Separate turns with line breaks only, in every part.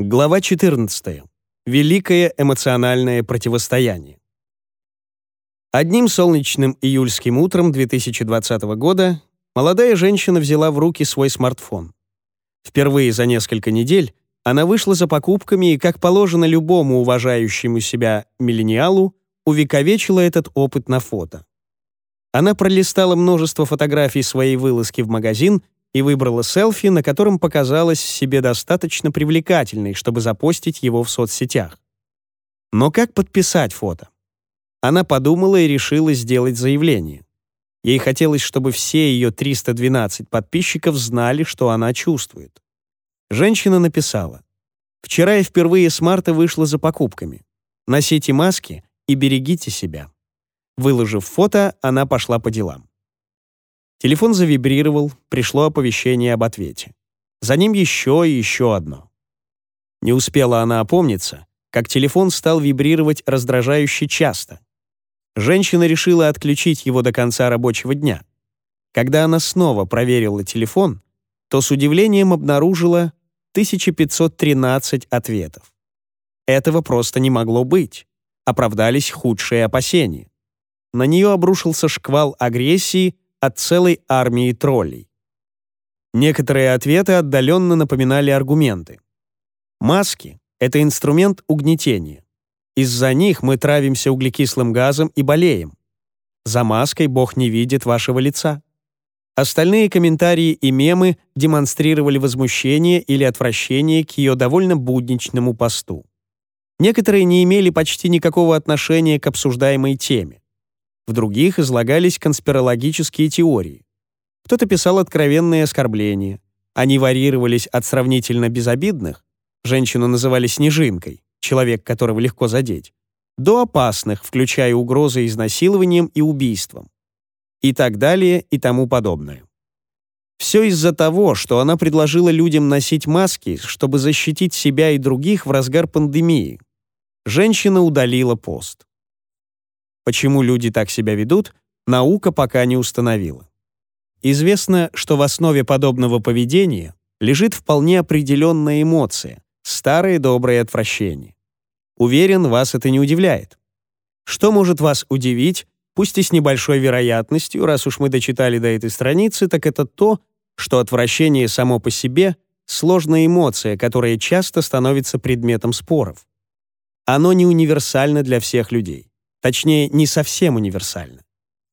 Глава 14. Великое эмоциональное противостояние. Одним солнечным июльским утром 2020 года молодая женщина взяла в руки свой смартфон. Впервые за несколько недель она вышла за покупками и, как положено любому уважающему себя миллениалу, увековечила этот опыт на фото. Она пролистала множество фотографий своей вылазки в магазин и выбрала селфи, на котором показалась себе достаточно привлекательной, чтобы запостить его в соцсетях. Но как подписать фото? Она подумала и решила сделать заявление. Ей хотелось, чтобы все ее 312 подписчиков знали, что она чувствует. Женщина написала. «Вчера я впервые с марта вышла за покупками. Носите маски и берегите себя». Выложив фото, она пошла по делам. Телефон завибрировал, пришло оповещение об ответе. За ним еще и еще одно. Не успела она опомниться, как телефон стал вибрировать раздражающе часто. Женщина решила отключить его до конца рабочего дня. Когда она снова проверила телефон, то с удивлением обнаружила 1513 ответов. Этого просто не могло быть. Оправдались худшие опасения. На нее обрушился шквал агрессии — от целой армии троллей. Некоторые ответы отдаленно напоминали аргументы. Маски — это инструмент угнетения. Из-за них мы травимся углекислым газом и болеем. За маской Бог не видит вашего лица. Остальные комментарии и мемы демонстрировали возмущение или отвращение к ее довольно будничному посту. Некоторые не имели почти никакого отношения к обсуждаемой теме в других излагались конспирологические теории. Кто-то писал откровенные оскорбления. Они варьировались от сравнительно безобидных, женщину называли снежинкой, человек, которого легко задеть, до опасных, включая угрозы изнасилованием и убийством. И так далее, и тому подобное. Все из-за того, что она предложила людям носить маски, чтобы защитить себя и других в разгар пандемии. Женщина удалила пост. Почему люди так себя ведут, наука пока не установила. Известно, что в основе подобного поведения лежит вполне определенная эмоция, старые добрые отвращения. Уверен, вас это не удивляет. Что может вас удивить, пусть и с небольшой вероятностью, раз уж мы дочитали до этой страницы, так это то, что отвращение само по себе — сложная эмоция, которая часто становится предметом споров. Оно не универсально для всех людей. Точнее, не совсем универсально.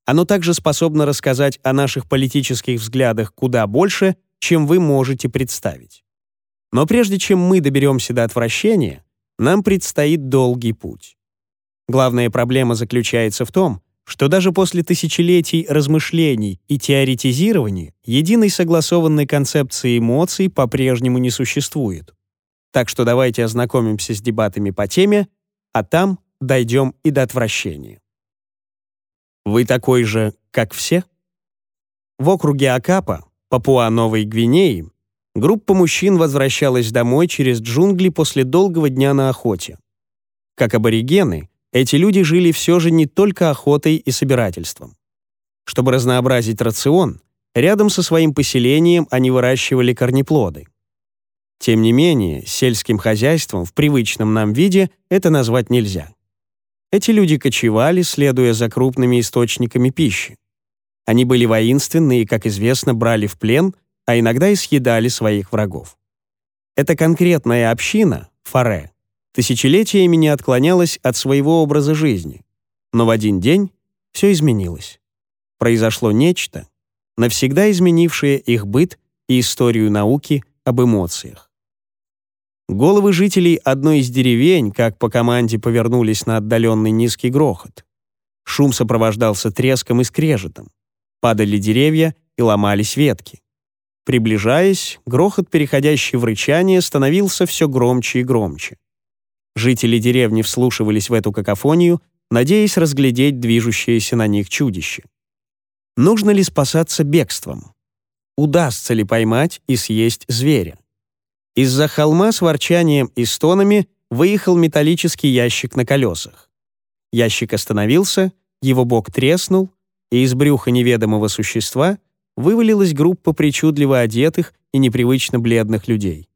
Оно также способно рассказать о наших политических взглядах куда больше, чем вы можете представить. Но прежде чем мы доберемся до отвращения, нам предстоит долгий путь. Главная проблема заключается в том, что даже после тысячелетий размышлений и теоретизирования единой согласованной концепции эмоций по-прежнему не существует. Так что давайте ознакомимся с дебатами по теме, а там дойдем и до отвращения. Вы такой же, как все? В округе Акапа, Папуа-Новой Гвинеи, группа мужчин возвращалась домой через джунгли после долгого дня на охоте. Как аборигены, эти люди жили все же не только охотой и собирательством. Чтобы разнообразить рацион, рядом со своим поселением они выращивали корнеплоды. Тем не менее, сельским хозяйством в привычном нам виде это назвать нельзя. Эти люди кочевали, следуя за крупными источниками пищи. Они были воинственны и, как известно, брали в плен, а иногда и съедали своих врагов. Эта конкретная община, Фаре, тысячелетиями не отклонялась от своего образа жизни. Но в один день все изменилось. Произошло нечто, навсегда изменившее их быт и историю науки об эмоциях. Головы жителей одной из деревень, как по команде, повернулись на отдаленный низкий грохот. Шум сопровождался треском и скрежетом. Падали деревья и ломались ветки. Приближаясь, грохот, переходящий в рычание, становился все громче и громче. Жители деревни вслушивались в эту какофонию, надеясь разглядеть движущееся на них чудище. Нужно ли спасаться бегством? Удастся ли поймать и съесть зверя? Из-за холма с ворчанием и стонами выехал металлический ящик на колесах. Ящик остановился, его бок треснул, и из брюха неведомого существа вывалилась группа причудливо одетых и непривычно бледных людей.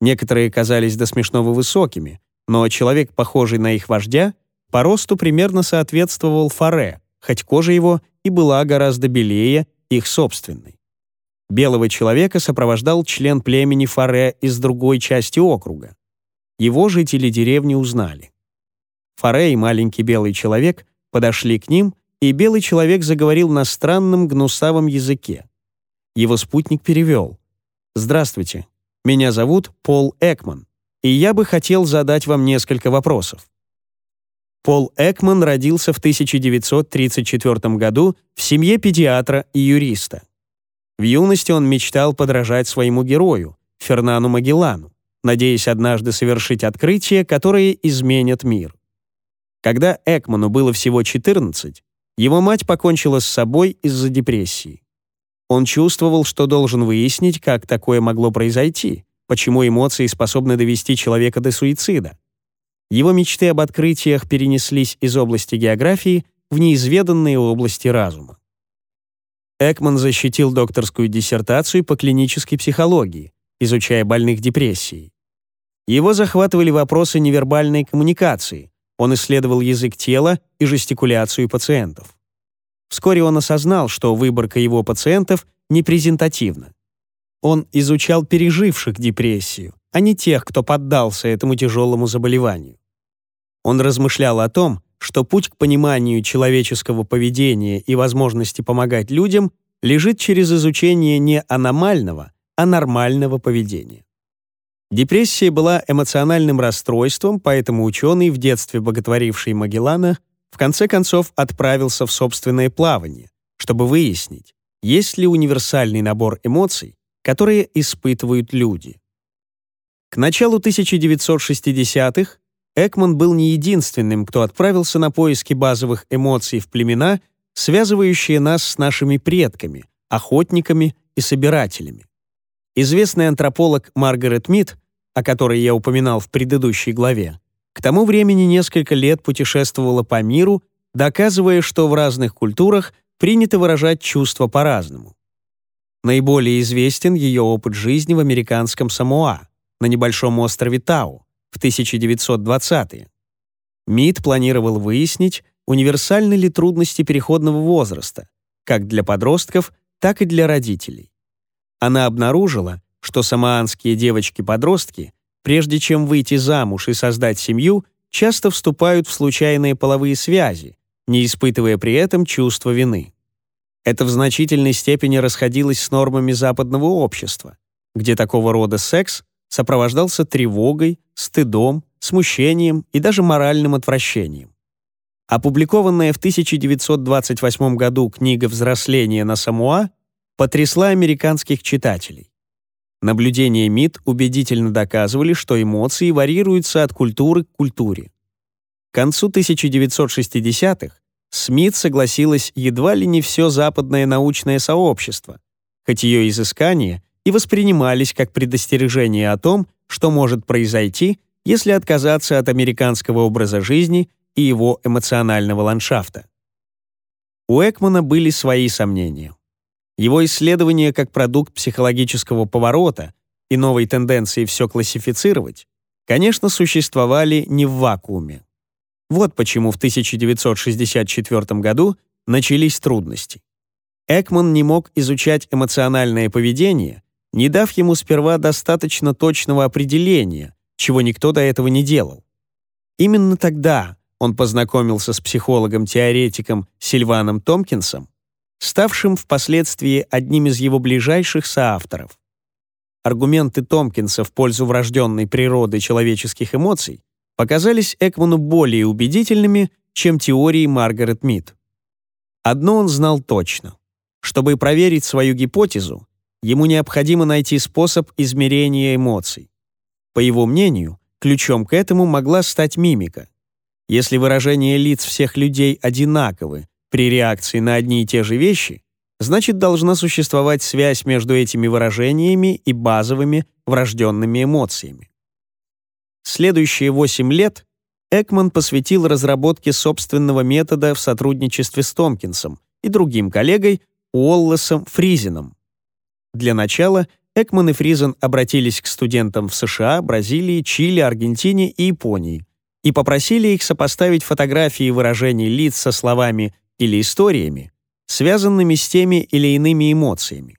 Некоторые казались до смешного высокими, но человек, похожий на их вождя, по росту примерно соответствовал Фаре, хоть кожа его и была гораздо белее их собственной. Белого человека сопровождал член племени Фаре из другой части округа. Его жители деревни узнали. Фаре и маленький белый человек подошли к ним, и белый человек заговорил на странном гнусавом языке. Его спутник перевел. «Здравствуйте, меня зовут Пол Экман, и я бы хотел задать вам несколько вопросов». Пол Экман родился в 1934 году в семье педиатра и юриста. В юности он мечтал подражать своему герою, Фернану Магеллану, надеясь однажды совершить открытие, которое изменит мир. Когда Экману было всего 14, его мать покончила с собой из-за депрессии. Он чувствовал, что должен выяснить, как такое могло произойти, почему эмоции способны довести человека до суицида. Его мечты об открытиях перенеслись из области географии в неизведанные области разума. Экман защитил докторскую диссертацию по клинической психологии, изучая больных депрессией. Его захватывали вопросы невербальной коммуникации. Он исследовал язык тела и жестикуляцию пациентов. Вскоре он осознал, что выборка его пациентов непрезентативна. Он изучал переживших депрессию, а не тех, кто поддался этому тяжелому заболеванию. Он размышлял о том, что путь к пониманию человеческого поведения и возможности помогать людям лежит через изучение не аномального, а нормального поведения. Депрессия была эмоциональным расстройством, поэтому ученый, в детстве боготворивший Магеллана, в конце концов отправился в собственное плавание, чтобы выяснить, есть ли универсальный набор эмоций, которые испытывают люди. К началу 1960-х Экман был не единственным, кто отправился на поиски базовых эмоций в племена, связывающие нас с нашими предками, охотниками и собирателями. Известный антрополог Маргарет Мид, о которой я упоминал в предыдущей главе, к тому времени несколько лет путешествовала по миру, доказывая, что в разных культурах принято выражать чувства по-разному. Наиболее известен ее опыт жизни в американском Самоа, на небольшом острове Тау, в 1920-е. МИД планировал выяснить, универсальны ли трудности переходного возраста, как для подростков, так и для родителей. Она обнаружила, что самоанские девочки-подростки, прежде чем выйти замуж и создать семью, часто вступают в случайные половые связи, не испытывая при этом чувства вины. Это в значительной степени расходилось с нормами западного общества, где такого рода секс сопровождался тревогой, стыдом, смущением и даже моральным отвращением. Опубликованная в 1928 году книга «Взросление на Самуа» потрясла американских читателей. Наблюдения МИД убедительно доказывали, что эмоции варьируются от культуры к культуре. К концу 1960-х СМИТ согласилась едва ли не все западное научное сообщество, хоть ее изыскания и воспринимались как предостережение о том, что может произойти, если отказаться от американского образа жизни и его эмоционального ландшафта. У Экмана были свои сомнения. Его исследование как продукт психологического поворота и новой тенденции все классифицировать, конечно, существовали не в вакууме. Вот почему в 1964 году начались трудности. Экман не мог изучать эмоциональное поведение не дав ему сперва достаточно точного определения, чего никто до этого не делал. Именно тогда он познакомился с психологом-теоретиком Сильваном Томкинсом, ставшим впоследствии одним из его ближайших соавторов. Аргументы Томкинса в пользу врожденной природы человеческих эмоций показались Экману более убедительными, чем теории Маргарет Мид. Одно он знал точно. Чтобы проверить свою гипотезу, ему необходимо найти способ измерения эмоций. По его мнению, ключом к этому могла стать мимика. Если выражения лиц всех людей одинаковы при реакции на одни и те же вещи, значит, должна существовать связь между этими выражениями и базовыми врожденными эмоциями. Следующие 8 лет Экман посвятил разработке собственного метода в сотрудничестве с Томпкинсом и другим коллегой Уоллесом Фризином, для начала Экман и Фризен обратились к студентам в США, Бразилии, Чили, Аргентине и Японии и попросили их сопоставить фотографии выражений лиц со словами или историями, связанными с теми или иными эмоциями.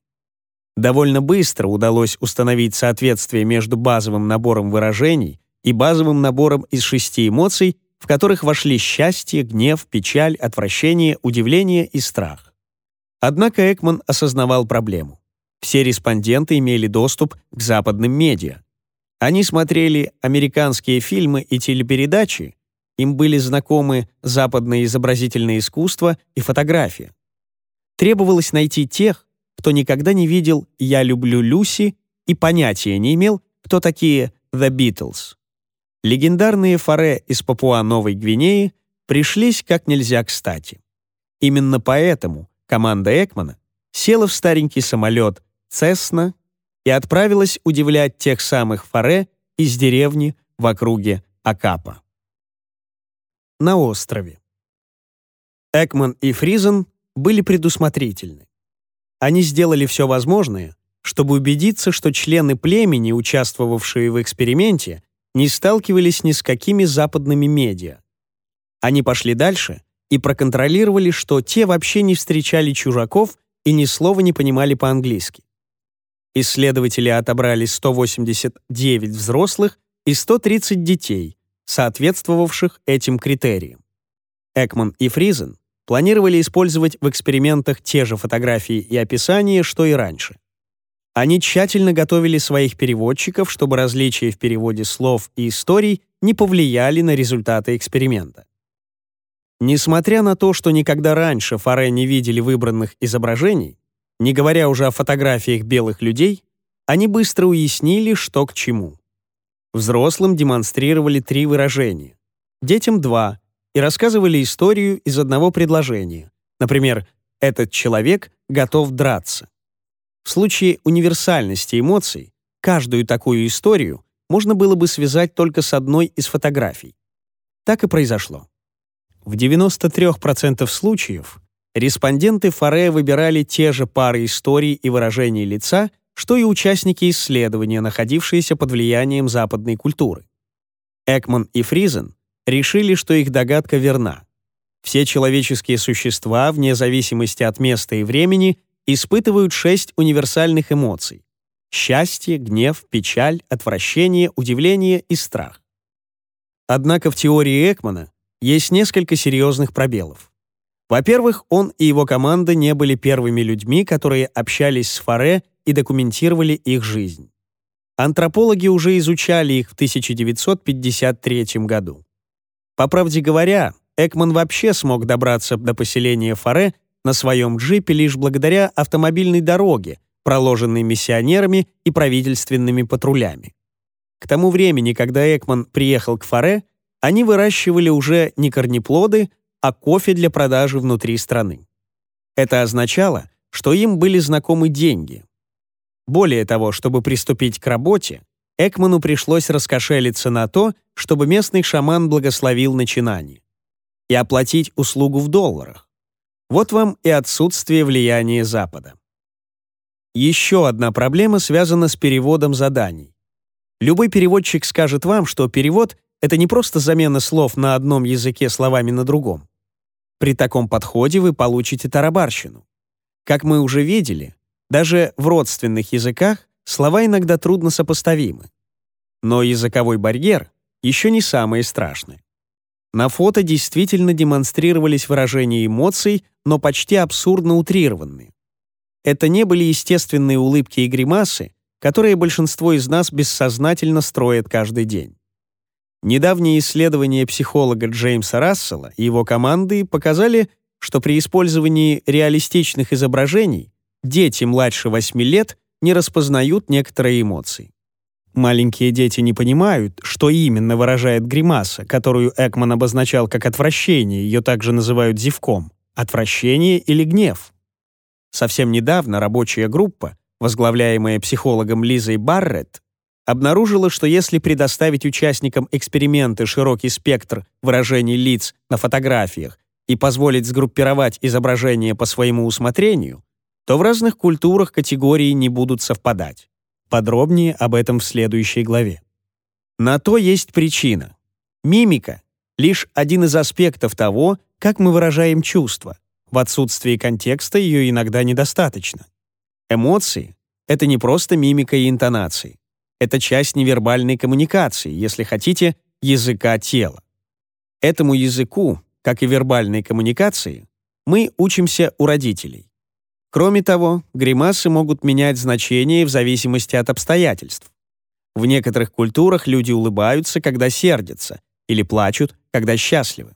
Довольно быстро удалось установить соответствие между базовым набором выражений и базовым набором из шести эмоций, в которых вошли счастье, гнев, печаль, отвращение, удивление и страх. Однако Экман осознавал проблему. Все респонденты имели доступ к западным медиа. Они смотрели американские фильмы и телепередачи, им были знакомы западное изобразительное искусство и фотография. Требовалось найти тех, кто никогда не видел «Я люблю Люси» и понятия не имел, кто такие «The Beatles». Легендарные форе из Папуа-Новой Гвинеи пришлись как нельзя кстати. Именно поэтому команда Экмана села в старенький самолет Цесна и отправилась удивлять тех самых форе из деревни в округе Акапа. На острове. Экман и Фризен были предусмотрительны. Они сделали все возможное, чтобы убедиться, что члены племени, участвовавшие в эксперименте, не сталкивались ни с какими западными медиа. Они пошли дальше и проконтролировали, что те вообще не встречали чужаков и ни слова не понимали по-английски. Исследователи отобрали 189 взрослых и 130 детей, соответствовавших этим критериям. Экман и Фризен планировали использовать в экспериментах те же фотографии и описания, что и раньше. Они тщательно готовили своих переводчиков, чтобы различия в переводе слов и историй не повлияли на результаты эксперимента. Несмотря на то, что никогда раньше Форе не видели выбранных изображений, не говоря уже о фотографиях белых людей, они быстро уяснили, что к чему. Взрослым демонстрировали три выражения, детям — два, и рассказывали историю из одного предложения. Например, «этот человек готов драться». В случае универсальности эмоций каждую такую историю можно было бы связать только с одной из фотографий. Так и произошло. В 93% случаев Респонденты Форе выбирали те же пары историй и выражений лица, что и участники исследования, находившиеся под влиянием западной культуры. Экман и Фризен решили, что их догадка верна. Все человеческие существа, вне зависимости от места и времени, испытывают шесть универсальных эмоций — счастье, гнев, печаль, отвращение, удивление и страх. Однако в теории Экмана есть несколько серьезных пробелов. Во-первых, он и его команда не были первыми людьми, которые общались с Фаре и документировали их жизнь. Антропологи уже изучали их в 1953 году. По правде говоря, Экман вообще смог добраться до поселения Фаре на своем джипе лишь благодаря автомобильной дороге, проложенной миссионерами и правительственными патрулями. К тому времени, когда Экман приехал к Фаре, они выращивали уже не корнеплоды, а кофе для продажи внутри страны. Это означало, что им были знакомы деньги. Более того, чтобы приступить к работе, Экману пришлось раскошелиться на то, чтобы местный шаман благословил начинание и оплатить услугу в долларах. Вот вам и отсутствие влияния Запада. Еще одна проблема связана с переводом заданий. Любой переводчик скажет вам, что перевод — это не просто замена слов на одном языке словами на другом. При таком подходе вы получите тарабарщину. Как мы уже видели, даже в родственных языках слова иногда трудно сопоставимы. Но языковой барьер еще не самое страшное. На фото действительно демонстрировались выражения эмоций, но почти абсурдно утрированные. Это не были естественные улыбки и гримасы, которые большинство из нас бессознательно строит каждый день. Недавние исследования психолога Джеймса Рассела и его команды показали, что при использовании реалистичных изображений дети младше 8 лет не распознают некоторые эмоции. Маленькие дети не понимают, что именно выражает гримаса, которую Экман обозначал как отвращение, ее также называют зевком, отвращение или гнев. Совсем недавно рабочая группа, возглавляемая психологом Лизой Барретт, обнаружила, что если предоставить участникам эксперименты широкий спектр выражений лиц на фотографиях и позволить сгруппировать изображения по своему усмотрению, то в разных культурах категории не будут совпадать. Подробнее об этом в следующей главе. На то есть причина. Мимика — лишь один из аспектов того, как мы выражаем чувства. В отсутствии контекста ее иногда недостаточно. Эмоции — это не просто мимика и интонации. Это часть невербальной коммуникации, если хотите, языка тела. Этому языку, как и вербальной коммуникации, мы учимся у родителей. Кроме того, гримасы могут менять значение в зависимости от обстоятельств. В некоторых культурах люди улыбаются, когда сердятся, или плачут, когда счастливы.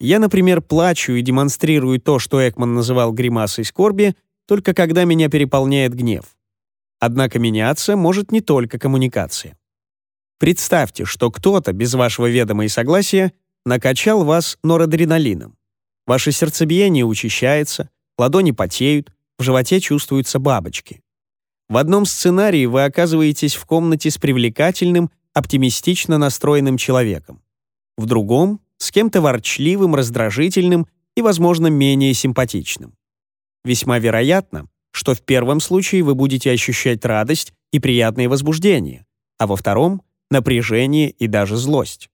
Я, например, плачу и демонстрирую то, что Экман называл гримасой скорби, только когда меня переполняет гнев. Однако меняться может не только коммуникация. Представьте, что кто-то без вашего ведома и согласия накачал вас норадреналином. Ваше сердцебиение учащается, ладони потеют, в животе чувствуются бабочки. В одном сценарии вы оказываетесь в комнате с привлекательным, оптимистично настроенным человеком. В другом — с кем-то ворчливым, раздражительным и, возможно, менее симпатичным. Весьма вероятно, что в первом случае вы будете ощущать радость и приятные возбуждения, а во втором — напряжение и даже злость.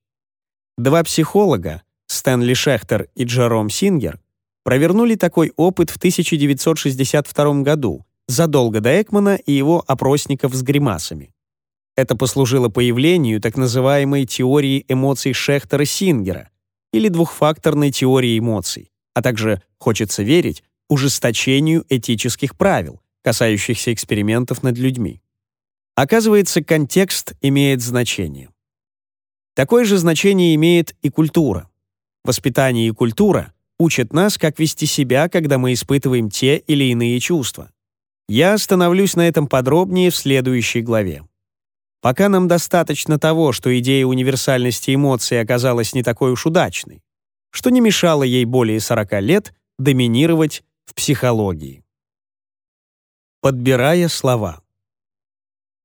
Два психолога, Стэнли Шехтер и Джером Сингер, провернули такой опыт в 1962 году, задолго до Экмана и его опросников с гримасами. Это послужило появлению так называемой теории эмоций Шехтера-Сингера или двухфакторной теории эмоций, а также, хочется верить, ужесточению этических правил, касающихся экспериментов над людьми. Оказывается, контекст имеет значение. Такое же значение имеет и культура. Воспитание и культура учат нас, как вести себя, когда мы испытываем те или иные чувства. Я остановлюсь на этом подробнее в следующей главе. Пока нам достаточно того, что идея универсальности эмоций оказалась не такой уж удачной, что не мешало ей более 40 лет доминировать в психологии. Подбирая слова.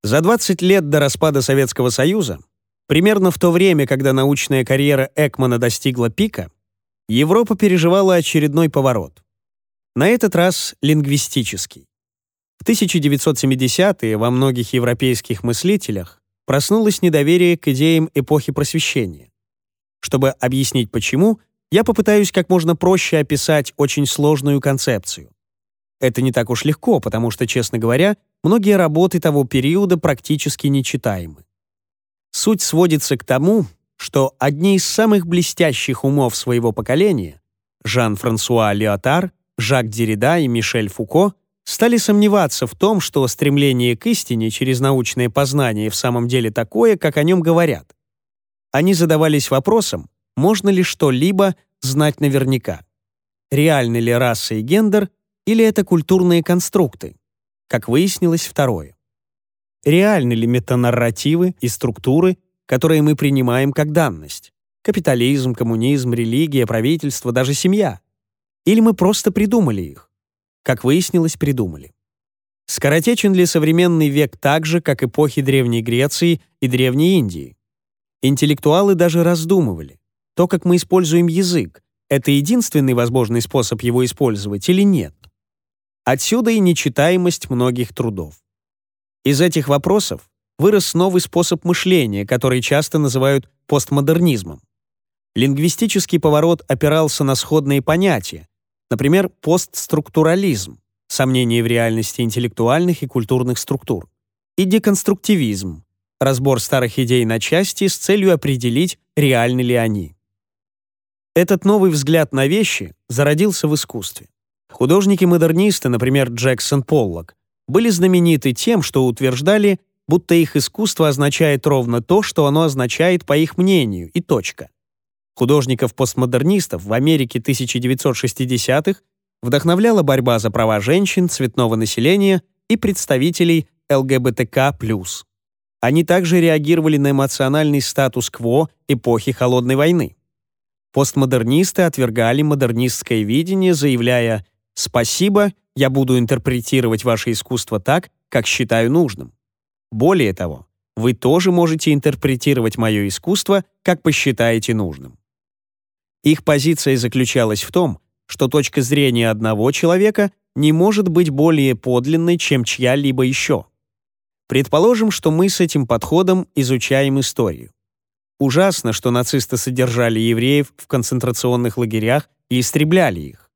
За 20 лет до распада Советского Союза, примерно в то время, когда научная карьера Экмана достигла пика, Европа переживала очередной поворот. На этот раз лингвистический. В 1970-е во многих европейских мыслителях проснулось недоверие к идеям эпохи Просвещения. Чтобы объяснить почему, я попытаюсь как можно проще описать очень сложную концепцию. Это не так уж легко, потому что, честно говоря, многие работы того периода практически нечитаемы. Суть сводится к тому, что одни из самых блестящих умов своего поколения Жан-Франсуа Леотар, Жак Деррида и Мишель Фуко стали сомневаться в том, что стремление к истине через научное познание в самом деле такое, как о нем говорят. Они задавались вопросом, можно ли что-либо знать наверняка? Реальны ли раса и гендер, или это культурные конструкты? Как выяснилось, второе. Реальны ли метанарративы и структуры, которые мы принимаем как данность? Капитализм, коммунизм, религия, правительство, даже семья. Или мы просто придумали их? Как выяснилось, придумали. Скоротечен ли современный век так же, как эпохи Древней Греции и Древней Индии? Интеллектуалы даже раздумывали, то, как мы используем язык, это единственный возможный способ его использовать или нет? Отсюда и нечитаемость многих трудов. Из этих вопросов вырос новый способ мышления, который часто называют постмодернизмом. Лингвистический поворот опирался на сходные понятия, например, постструктурализм, сомнение в реальности интеллектуальных и культурных структур, и деконструктивизм, разбор старых идей на части с целью определить, реальны ли они. Этот новый взгляд на вещи зародился в искусстве. Художники-модернисты, например, Джексон Поллок, были знамениты тем, что утверждали, будто их искусство означает ровно то, что оно означает по их мнению, и точка. Художников-постмодернистов в Америке 1960-х вдохновляла борьба за права женщин, цветного населения и представителей ЛГБТК+. Они также реагировали на эмоциональный статус-кво эпохи Холодной войны. Постмодернисты отвергали модернистское видение, заявляя «Спасибо, я буду интерпретировать ваше искусство так, как считаю нужным». Более того, вы тоже можете интерпретировать мое искусство, как посчитаете нужным. Их позиция заключалась в том, что точка зрения одного человека не может быть более подлинной, чем чья-либо еще. Предположим, что мы с этим подходом изучаем историю. Ужасно, что нацисты содержали евреев в концентрационных лагерях и истребляли их.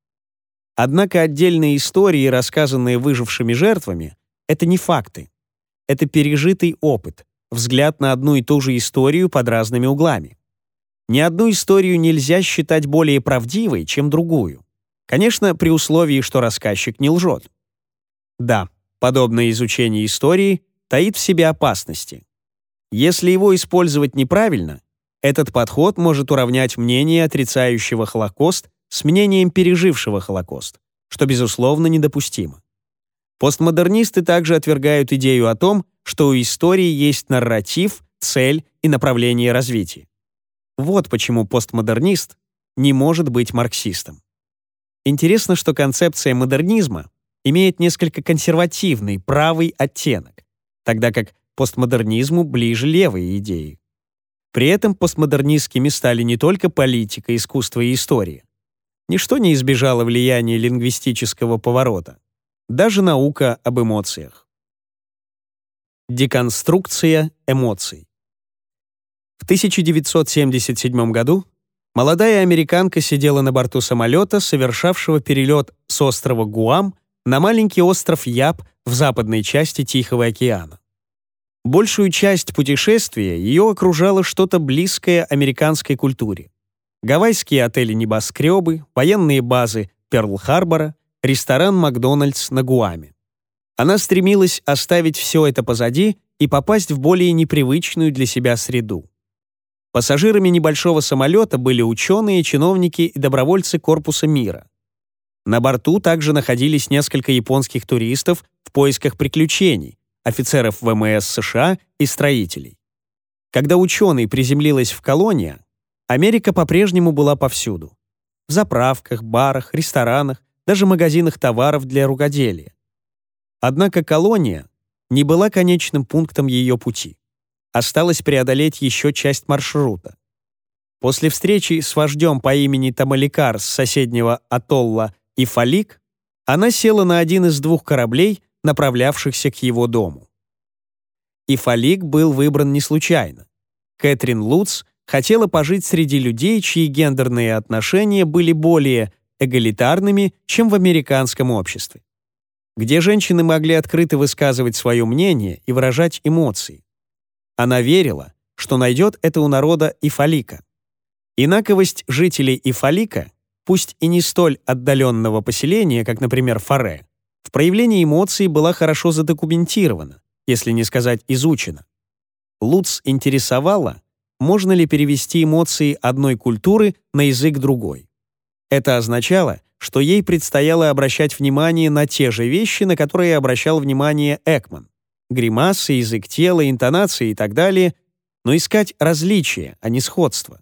Однако отдельные истории, рассказанные выжившими жертвами, это не факты. Это пережитый опыт, взгляд на одну и ту же историю под разными углами. Ни одну историю нельзя считать более правдивой, чем другую. Конечно, при условии, что рассказчик не лжет. Да, подобное изучение истории таит в себе опасности. Если его использовать неправильно, этот подход может уравнять мнение отрицающего Холокост с мнением пережившего Холокост, что, безусловно, недопустимо. Постмодернисты также отвергают идею о том, что у истории есть нарратив, цель и направление развития. Вот почему постмодернист не может быть марксистом. Интересно, что концепция модернизма имеет несколько консервативный, правый оттенок, тогда как постмодернизму ближе левые идеи. При этом постмодернистскими стали не только политика, искусство и история. Ничто не избежало влияния лингвистического поворота. Даже наука об эмоциях. Деконструкция эмоций. В 1977 году молодая американка сидела на борту самолета, совершавшего перелет с острова Гуам на маленький остров Яб в западной части Тихого океана. Большую часть путешествия ее окружало что-то близкое американской культуре. Гавайские отели-небоскребы, военные базы Перл-Харбора, ресторан «Макдональдс» на Гуаме. Она стремилась оставить все это позади и попасть в более непривычную для себя среду. Пассажирами небольшого самолета были ученые, чиновники и добровольцы Корпуса мира. На борту также находились несколько японских туристов в поисках приключений, офицеров ВМС США и строителей. Когда ученый приземлилась в колония, Америка по-прежнему была повсюду. В заправках, барах, ресторанах, даже магазинах товаров для рукоделия. Однако колония не была конечным пунктом ее пути. Осталось преодолеть еще часть маршрута. После встречи с вождем по имени Тамаликар с соседнего Атолла и Фалик, она села на один из двух кораблей, направлявшихся к его дому. И Фалик был выбран не случайно. Кэтрин Луц хотела пожить среди людей, чьи гендерные отношения были более эгалитарными, чем в американском обществе. Где женщины могли открыто высказывать свое мнение и выражать эмоции. Она верила, что найдет это у народа Ифалика. Инаковость жителей Ифалика, пусть и не столь отдаленного поселения, как, например, Фаре, в проявлении эмоций была хорошо задокументирована, если не сказать изучена. Луц интересовала, можно ли перевести эмоции одной культуры на язык другой. Это означало, что ей предстояло обращать внимание на те же вещи, на которые обращал внимание Экман. Гримасы, язык тела, интонации и так далее, но искать различия, а не сходства.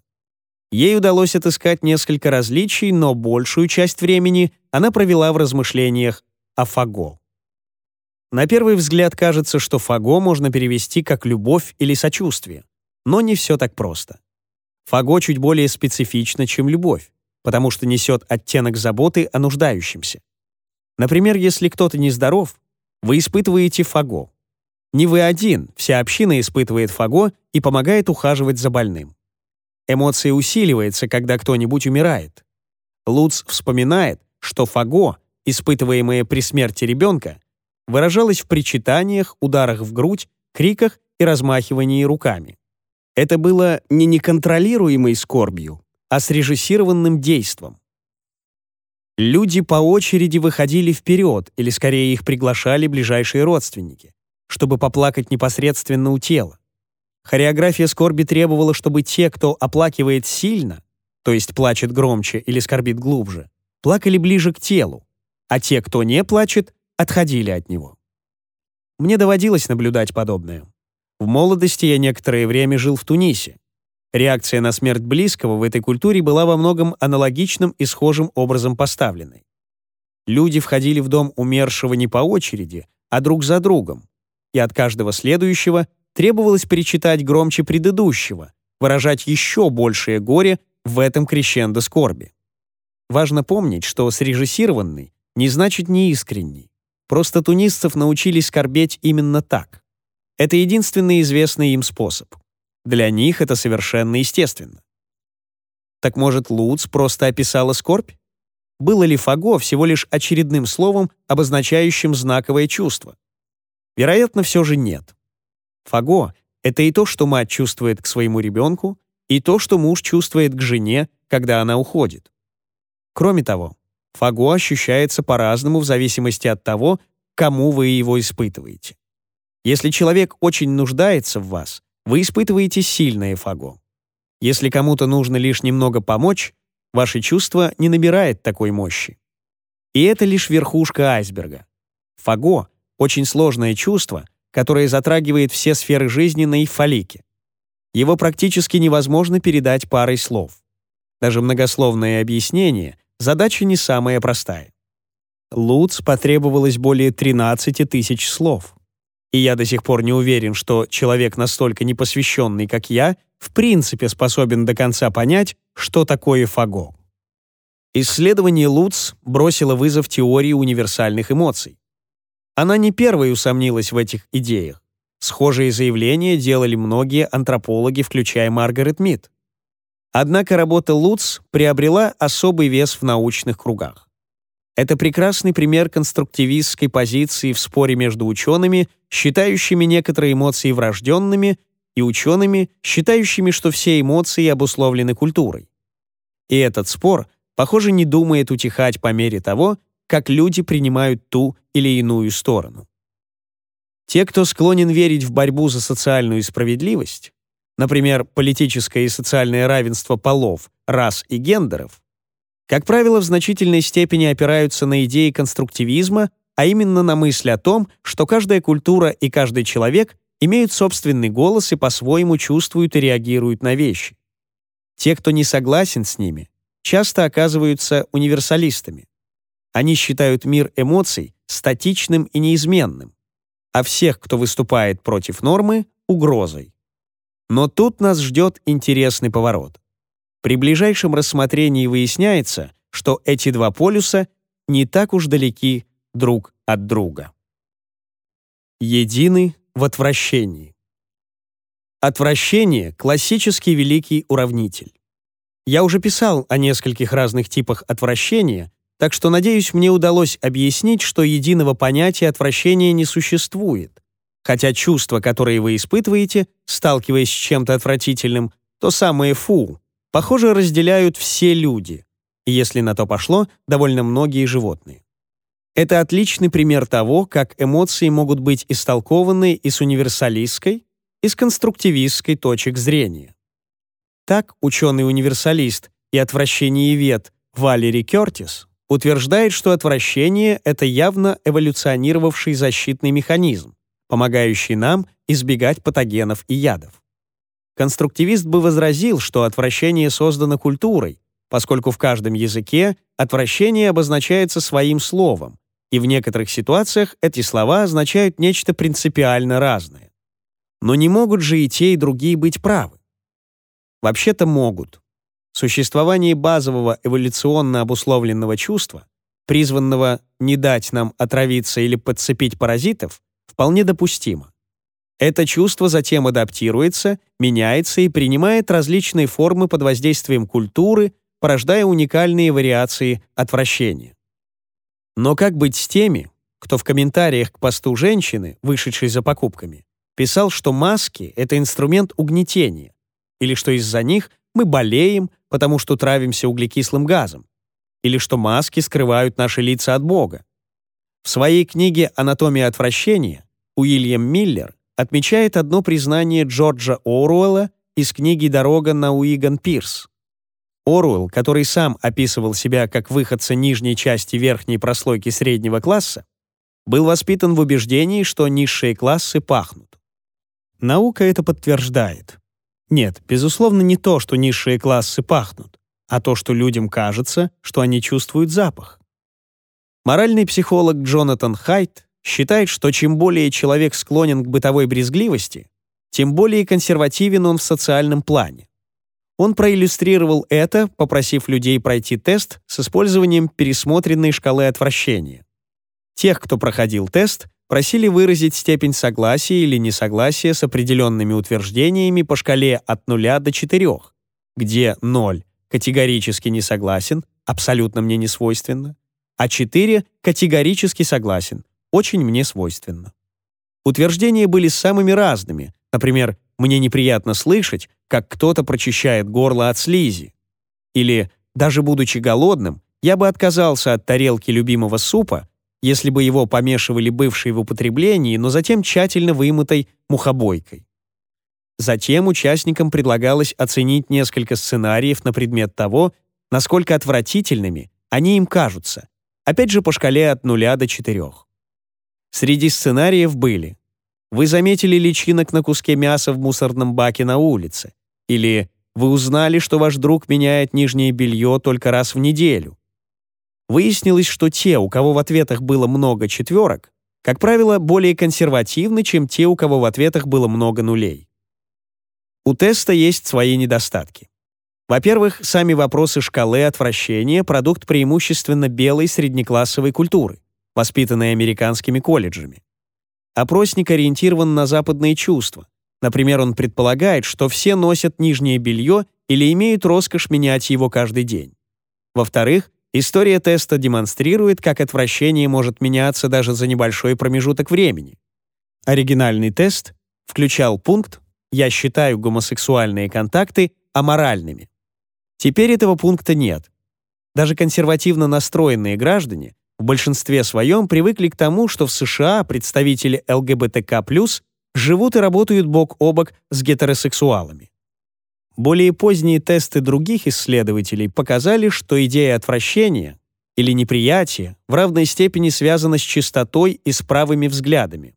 Ей удалось отыскать несколько различий, но большую часть времени она провела в размышлениях а фаго. На первый взгляд кажется, что фаго можно перевести как любовь или сочувствие, но не все так просто. Фаго чуть более специфично, чем любовь, потому что несет оттенок заботы о нуждающемся. Например, если кто-то нездоров, вы испытываете фаго. Не вы один, вся община испытывает фаго и помогает ухаживать за больным. Эмоция усиливается, когда кто-нибудь умирает. Луц вспоминает, что фаго испытываемое при смерти ребенка, выражалось в причитаниях, ударах в грудь, криках и размахивании руками. Это было не неконтролируемой скорбью, а срежиссированным действом. Люди по очереди выходили вперед, или скорее их приглашали ближайшие родственники, чтобы поплакать непосредственно у тела. Хореография скорби требовала, чтобы те, кто оплакивает сильно, то есть плачет громче или скорбит глубже, плакали ближе к телу, а те, кто не плачет, отходили от него. Мне доводилось наблюдать подобное. В молодости я некоторое время жил в Тунисе. Реакция на смерть близкого в этой культуре была во многом аналогичным и схожим образом поставленной. Люди входили в дом умершего не по очереди, а друг за другом, и от каждого следующего требовалось перечитать громче предыдущего, выражать еще большее горе в этом крещендо скорби. Важно помнить, что срежиссированный, не значит неискренний. Просто тунисцев научились скорбеть именно так. Это единственный известный им способ. Для них это совершенно естественно. Так может, Луц просто описала скорбь? Было ли фаго всего лишь очередным словом, обозначающим знаковое чувство? Вероятно, все же нет. Фаго — это и то, что мать чувствует к своему ребенку, и то, что муж чувствует к жене, когда она уходит. Кроме того, фагу ощущается по-разному в зависимости от того, кому вы его испытываете. Если человек очень нуждается в вас, вы испытываете сильное фаго. Если кому-то нужно лишь немного помочь, ваше чувство не набирает такой мощи. И это лишь верхушка айсберга. Фаго — очень сложное чувство, которое затрагивает все сферы жизни на эйфолике. Его практически невозможно передать парой слов. Даже многословное объяснение — Задача не самая простая. Луц потребовалось более 13 тысяч слов. И я до сих пор не уверен, что человек настолько непосвященный, как я, в принципе способен до конца понять, что такое фаго. Исследование Луц бросило вызов теории универсальных эмоций. Она не первой усомнилась в этих идеях. Схожие заявления делали многие антропологи, включая Маргарет Мид. Однако работа Луц приобрела особый вес в научных кругах. Это прекрасный пример конструктивистской позиции в споре между учеными, считающими некоторые эмоции врожденными, и учеными, считающими, что все эмоции обусловлены культурой. И этот спор, похоже, не думает утихать по мере того, как люди принимают ту или иную сторону. Те, кто склонен верить в борьбу за социальную справедливость, например, политическое и социальное равенство полов, рас и гендеров, как правило, в значительной степени опираются на идеи конструктивизма, а именно на мысль о том, что каждая культура и каждый человек имеют собственный голос и по-своему чувствуют и реагируют на вещи. Те, кто не согласен с ними, часто оказываются универсалистами. Они считают мир эмоций статичным и неизменным, а всех, кто выступает против нормы, — угрозой. Но тут нас ждет интересный поворот. При ближайшем рассмотрении выясняется, что эти два полюса не так уж далеки друг от друга. Едины в отвращении. Отвращение — классический великий уравнитель. Я уже писал о нескольких разных типах отвращения, так что, надеюсь, мне удалось объяснить, что единого понятия отвращения не существует — Хотя чувства, которые вы испытываете, сталкиваясь с чем-то отвратительным, то самое «фу», похоже, разделяют все люди. Если на то пошло, довольно многие животные. Это отличный пример того, как эмоции могут быть истолкованы и с универсалистской, и с конструктивистской точек зрения. Так ученый-универсалист и отвращениевед Валерий Кертис утверждает, что отвращение — это явно эволюционировавший защитный механизм, помогающий нам избегать патогенов и ядов. Конструктивист бы возразил, что отвращение создано культурой, поскольку в каждом языке отвращение обозначается своим словом, и в некоторых ситуациях эти слова означают нечто принципиально разное. Но не могут же и те, и другие быть правы. Вообще-то могут. Существование базового эволюционно обусловленного чувства, призванного не дать нам отравиться или подцепить паразитов, вполне допустимо. Это чувство затем адаптируется, меняется и принимает различные формы под воздействием культуры, порождая уникальные вариации отвращения. Но как быть с теми, кто в комментариях к посту женщины, вышедшей за покупками, писал, что маски — это инструмент угнетения, или что из-за них мы болеем, потому что травимся углекислым газом, или что маски скрывают наши лица от Бога. В своей книге «Анатомия отвращения» Уильям Миллер отмечает одно признание Джорджа Оруэлла из книги «Дорога на Уиган Пирс». Оруэлл, который сам описывал себя как выходца нижней части верхней прослойки среднего класса, был воспитан в убеждении, что низшие классы пахнут. Наука это подтверждает. Нет, безусловно, не то, что низшие классы пахнут, а то, что людям кажется, что они чувствуют запах. Моральный психолог Джонатан Хайт считает, что чем более человек склонен к бытовой брезгливости, тем более консервативен он в социальном плане. Он проиллюстрировал это, попросив людей пройти тест с использованием пересмотренной шкалы отвращения. Тех, кто проходил тест, просили выразить степень согласия или несогласия с определенными утверждениями по шкале от 0 до 4, где 0 категорически не согласен, абсолютно мне не свойственно, а4 категорически согласен, очень мне свойственно. Утверждения были самыми разными. Например, «Мне неприятно слышать, как кто-то прочищает горло от слизи». Или «Даже будучи голодным, я бы отказался от тарелки любимого супа, если бы его помешивали бывшие в употреблении, но затем тщательно вымытой мухобойкой». Затем участникам предлагалось оценить несколько сценариев на предмет того, насколько отвратительными они им кажутся, Опять же по шкале от 0 до 4. Среди сценариев были «Вы заметили личинок на куске мяса в мусорном баке на улице» или «Вы узнали, что ваш друг меняет нижнее белье только раз в неделю». Выяснилось, что те, у кого в ответах было много четверок, как правило, более консервативны, чем те, у кого в ответах было много нулей. У теста есть свои недостатки. Во-первых, сами вопросы шкалы отвращения – продукт преимущественно белой среднеклассовой культуры, воспитанной американскими колледжами. Опросник ориентирован на западные чувства. Например, он предполагает, что все носят нижнее белье или имеют роскошь менять его каждый день. Во-вторых, история теста демонстрирует, как отвращение может меняться даже за небольшой промежуток времени. Оригинальный тест включал пункт «Я считаю гомосексуальные контакты аморальными». Теперь этого пункта нет. Даже консервативно настроенные граждане в большинстве своем привыкли к тому, что в США представители ЛГБТК+, живут и работают бок о бок с гетеросексуалами. Более поздние тесты других исследователей показали, что идея отвращения или неприятия в равной степени связана с чистотой и с правыми взглядами.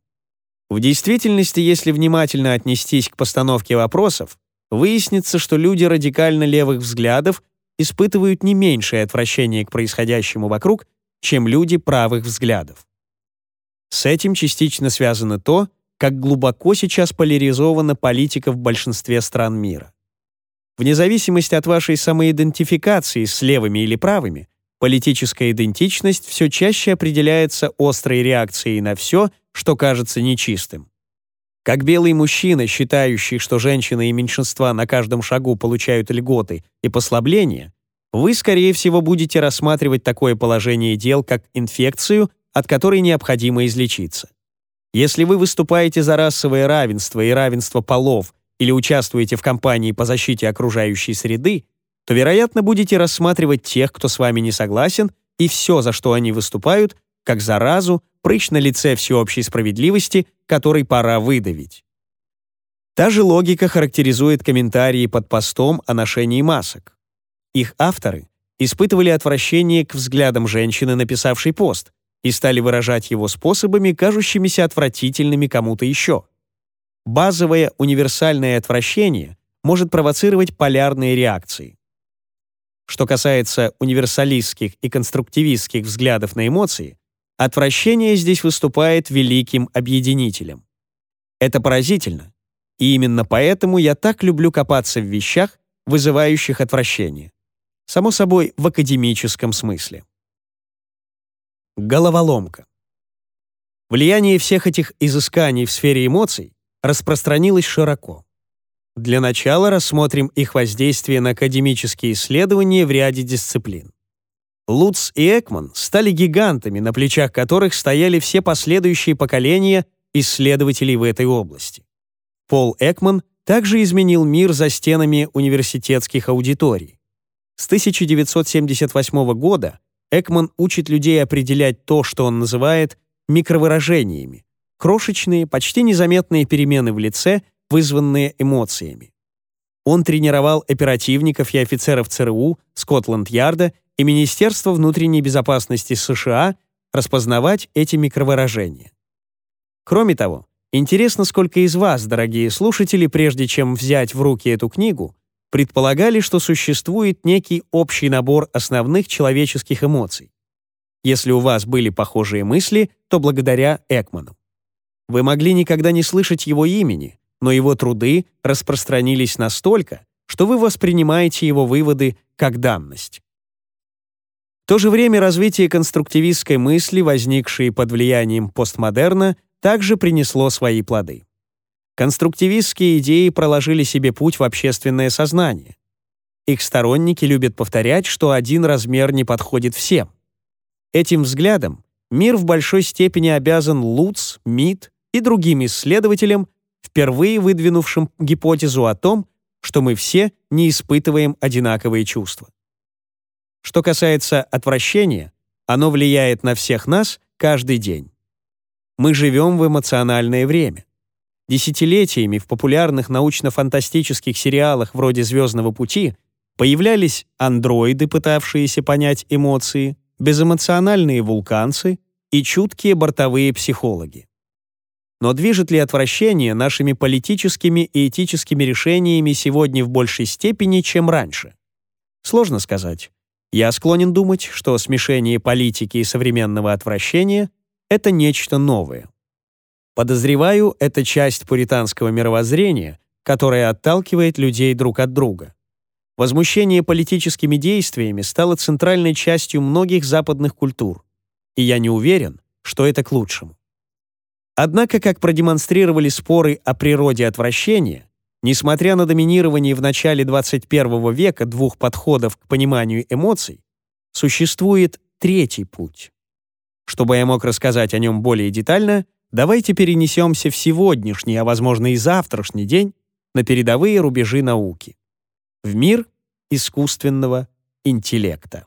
В действительности, если внимательно отнестись к постановке вопросов, Выяснится, что люди радикально левых взглядов испытывают не меньшее отвращение к происходящему вокруг, чем люди правых взглядов. С этим частично связано то, как глубоко сейчас поляризована политика в большинстве стран мира. Вне зависимости от вашей самоидентификации с левыми или правыми, политическая идентичность все чаще определяется острой реакцией на все, что кажется нечистым. Как белый мужчина, считающий, что женщины и меньшинства на каждом шагу получают льготы и послабления, вы, скорее всего, будете рассматривать такое положение дел как инфекцию, от которой необходимо излечиться. Если вы выступаете за расовое равенство и равенство полов или участвуете в кампании по защите окружающей среды, то, вероятно, будете рассматривать тех, кто с вами не согласен, и все, за что они выступают, как заразу, прыщ на лице всеобщей справедливости, который пора выдавить. Та же логика характеризует комментарии под постом о ношении масок. Их авторы испытывали отвращение к взглядам женщины, написавшей пост, и стали выражать его способами, кажущимися отвратительными кому-то еще. Базовое универсальное отвращение может провоцировать полярные реакции. Что касается универсалистских и конструктивистских взглядов на эмоции, Отвращение здесь выступает великим объединителем. Это поразительно. И именно поэтому я так люблю копаться в вещах, вызывающих отвращение. Само собой, в академическом смысле. Головоломка. Влияние всех этих изысканий в сфере эмоций распространилось широко. Для начала рассмотрим их воздействие на академические исследования в ряде дисциплин. Луц и Экман стали гигантами, на плечах которых стояли все последующие поколения исследователей в этой области. Пол Экман также изменил мир за стенами университетских аудиторий. С 1978 года Экман учит людей определять то, что он называет микровыражениями, крошечные, почти незаметные перемены в лице, вызванные эмоциями он тренировал оперативников и офицеров ЦРУ, Скотланд-Ярда и Министерства внутренней безопасности США распознавать эти микровыражения. Кроме того, интересно, сколько из вас, дорогие слушатели, прежде чем взять в руки эту книгу, предполагали, что существует некий общий набор основных человеческих эмоций. Если у вас были похожие мысли, то благодаря Экману. Вы могли никогда не слышать его имени, но его труды распространились настолько, что вы воспринимаете его выводы как данность. В то же время развитие конструктивистской мысли, возникшей под влиянием постмодерна, также принесло свои плоды. Конструктивистские идеи проложили себе путь в общественное сознание. Их сторонники любят повторять, что один размер не подходит всем. Этим взглядом мир в большой степени обязан Луц, Мид и другим исследователям, впервые выдвинувшим гипотезу о том, что мы все не испытываем одинаковые чувства. Что касается отвращения, оно влияет на всех нас каждый день. Мы живем в эмоциональное время. Десятилетиями в популярных научно-фантастических сериалах вроде «Звездного пути» появлялись андроиды, пытавшиеся понять эмоции, безэмоциональные вулканцы и чуткие бортовые психологи. Но движет ли отвращение нашими политическими и этическими решениями сегодня в большей степени, чем раньше? Сложно сказать. Я склонен думать, что смешение политики и современного отвращения — это нечто новое. Подозреваю, это часть пуританского мировоззрения, которое отталкивает людей друг от друга. Возмущение политическими действиями стало центральной частью многих западных культур, и я не уверен, что это к лучшему. Однако, как продемонстрировали споры о природе отвращения, несмотря на доминирование в начале 21 века двух подходов к пониманию эмоций, существует третий путь. Чтобы я мог рассказать о нем более детально, давайте перенесемся в сегодняшний, а возможно и завтрашний день, на передовые рубежи науки. В мир искусственного интеллекта.